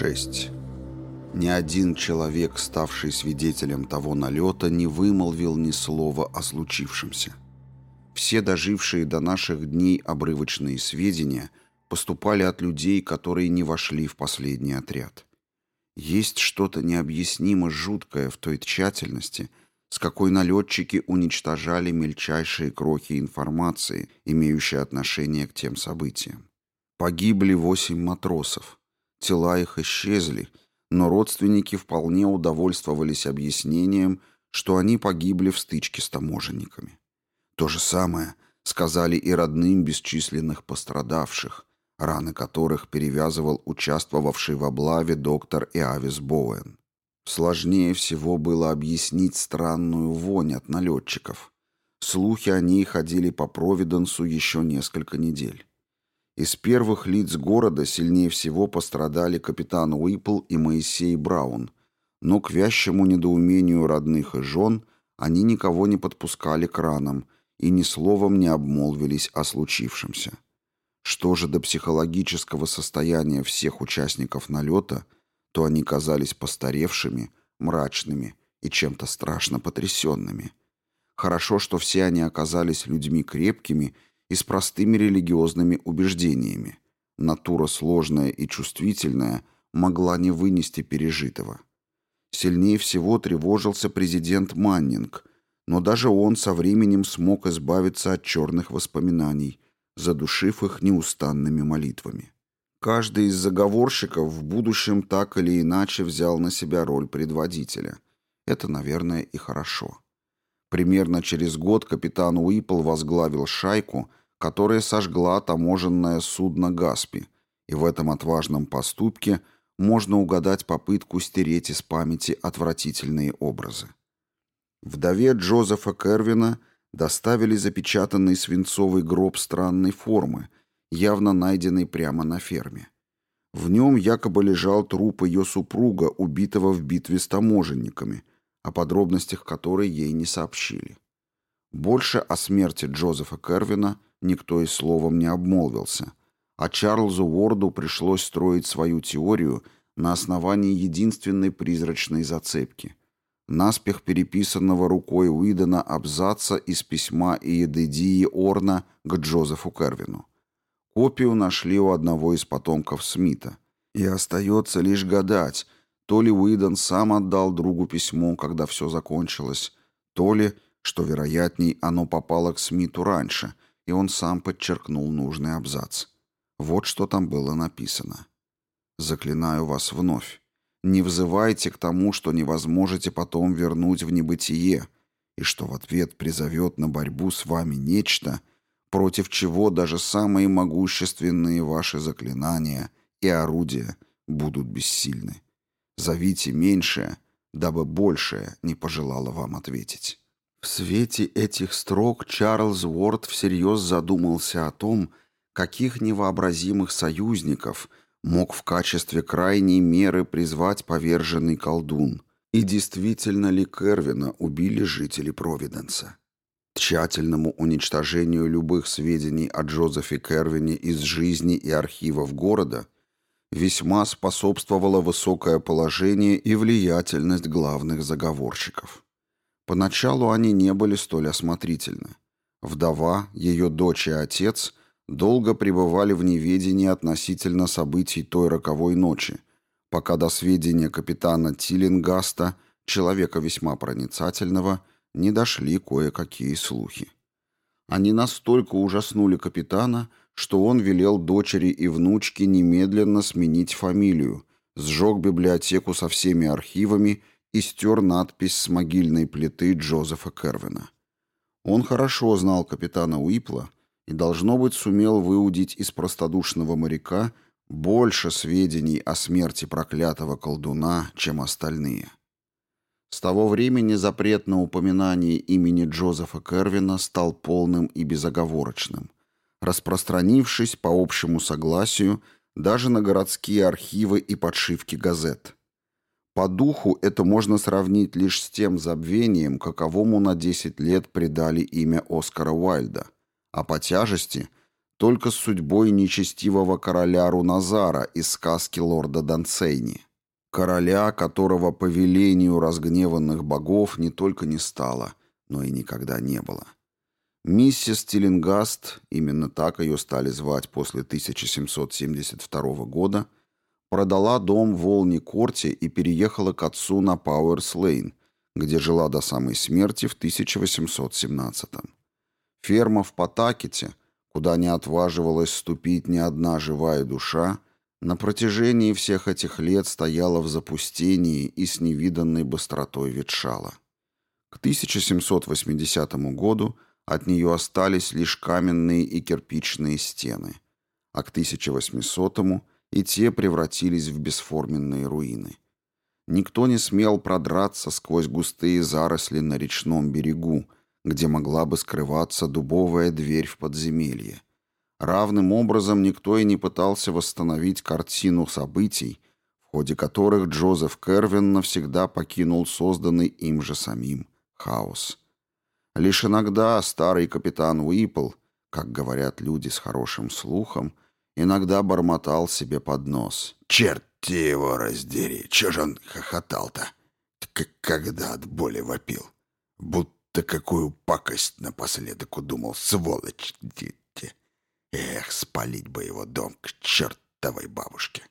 6. Ни один человек, ставший свидетелем того налета, не вымолвил ни слова о случившемся. Все дожившие до наших дней обрывочные сведения поступали от людей, которые не вошли в последний отряд. Есть что-то необъяснимо жуткое в той тщательности, с какой налетчики уничтожали мельчайшие крохи информации, имеющие отношение к тем событиям. Погибли восемь матросов. Тела их исчезли, но родственники вполне удовольствовались объяснением, что они погибли в стычке с таможенниками. То же самое сказали и родным бесчисленных пострадавших, раны которых перевязывал участвовавший в облаве доктор Иавис Боуэн. Сложнее всего было объяснить странную вонь от налетчиков. Слухи о ней ходили по Провиденсу еще несколько недель. Из первых лиц города сильнее всего пострадали капитан Уипл и Моисей Браун, но к вящему недоумению родных и жен они никого не подпускали к ранам и ни словом не обмолвились о случившемся. Что же до психологического состояния всех участников налета, то они казались постаревшими, мрачными и чем-то страшно потрясенными. Хорошо, что все они оказались людьми крепкими и с простыми религиозными убеждениями. Натура сложная и чувствительная могла не вынести пережитого. Сильнее всего тревожился президент Маннинг, но даже он со временем смог избавиться от черных воспоминаний, задушив их неустанными молитвами. Каждый из заговорщиков в будущем так или иначе взял на себя роль предводителя. Это, наверное, и хорошо. Примерно через год капитан Уипл возглавил шайку, которая сожгла таможенное судно «Гаспи», и в этом отважном поступке можно угадать попытку стереть из памяти отвратительные образы. Вдове Джозефа Кервина доставили запечатанный свинцовый гроб странной формы, явно найденный прямо на ферме. В нем якобы лежал труп ее супруга, убитого в битве с таможенниками, о подробностях которой ей не сообщили. Больше о смерти Джозефа Кервина никто и словом не обмолвился, а Чарльзу Уорду пришлось строить свою теорию на основании единственной призрачной зацепки – наспех переписанного рукой Уидона абзаца из письма Иедедии Орна к Джозефу Кервину. Копию нашли у одного из потомков Смита. И остается лишь гадать, то ли Уидон сам отдал другу письмо, когда все закончилось, то ли, что вероятней, оно попало к Смиту раньше – и он сам подчеркнул нужный абзац. Вот что там было написано. «Заклинаю вас вновь. Не взывайте к тому, что не возможете потом вернуть в небытие, и что в ответ призовет на борьбу с вами нечто, против чего даже самые могущественные ваши заклинания и орудия будут бессильны. Зовите меньшее, дабы большее не пожелало вам ответить». В свете этих строк Чарльз Уорд всерьез задумался о том, каких невообразимых союзников мог в качестве крайней меры призвать поверженный колдун, и действительно ли Кервина убили жители Провиденса. Тщательному уничтожению любых сведений о Джозефе Кервине из жизни и архивов города весьма способствовало высокое положение и влиятельность главных заговорщиков. Поначалу они не были столь осмотрительны. Вдова, ее дочь и отец долго пребывали в неведении относительно событий той роковой ночи, пока до сведения капитана Тиллингаста, человека весьма проницательного, не дошли кое-какие слухи. Они настолько ужаснули капитана, что он велел дочери и внучке немедленно сменить фамилию, сжег библиотеку со всеми архивами и стер надпись с могильной плиты Джозефа Кервина. Он хорошо знал капитана Уипла и, должно быть, сумел выудить из простодушного моряка больше сведений о смерти проклятого колдуна, чем остальные. С того времени запрет на упоминание имени Джозефа Кервина стал полным и безоговорочным, распространившись по общему согласию даже на городские архивы и подшивки газет – по духу это можно сравнить лишь с тем забвением, каковому на 10 лет придали имя Оскара Уайльда, а по тяжести только с судьбой нечестивого короля Руназара из сказки лорда Дансейни. Короля, которого по велению разгневанных богов не только не стало, но и никогда не было. Миссис Тиллингаст, именно так ее стали звать после 1772 года, продала дом в Волни-Корте и переехала к отцу на Пауэрс-Лейн, где жила до самой смерти в 1817 -м. Ферма в Потакете, куда не отваживалась ступить ни одна живая душа, на протяжении всех этих лет стояла в запустении и с невиданной быстротой ветшала. К 1780 году от нее остались лишь каменные и кирпичные стены, а к 1800-му и те превратились в бесформенные руины. Никто не смел продраться сквозь густые заросли на речном берегу, где могла бы скрываться дубовая дверь в подземелье. Равным образом никто и не пытался восстановить картину событий, в ходе которых Джозеф Кервин навсегда покинул созданный им же самим хаос. Лишь иногда старый капитан Уипл, как говорят люди с хорошим слухом, иногда бормотал себе под нос. «Черти его раздери! Че же он хохотал-то? Когда от боли вопил? Будто какую пакость напоследок удумал, сволочь! Эх, спалить бы его дом к чертовой бабушке!»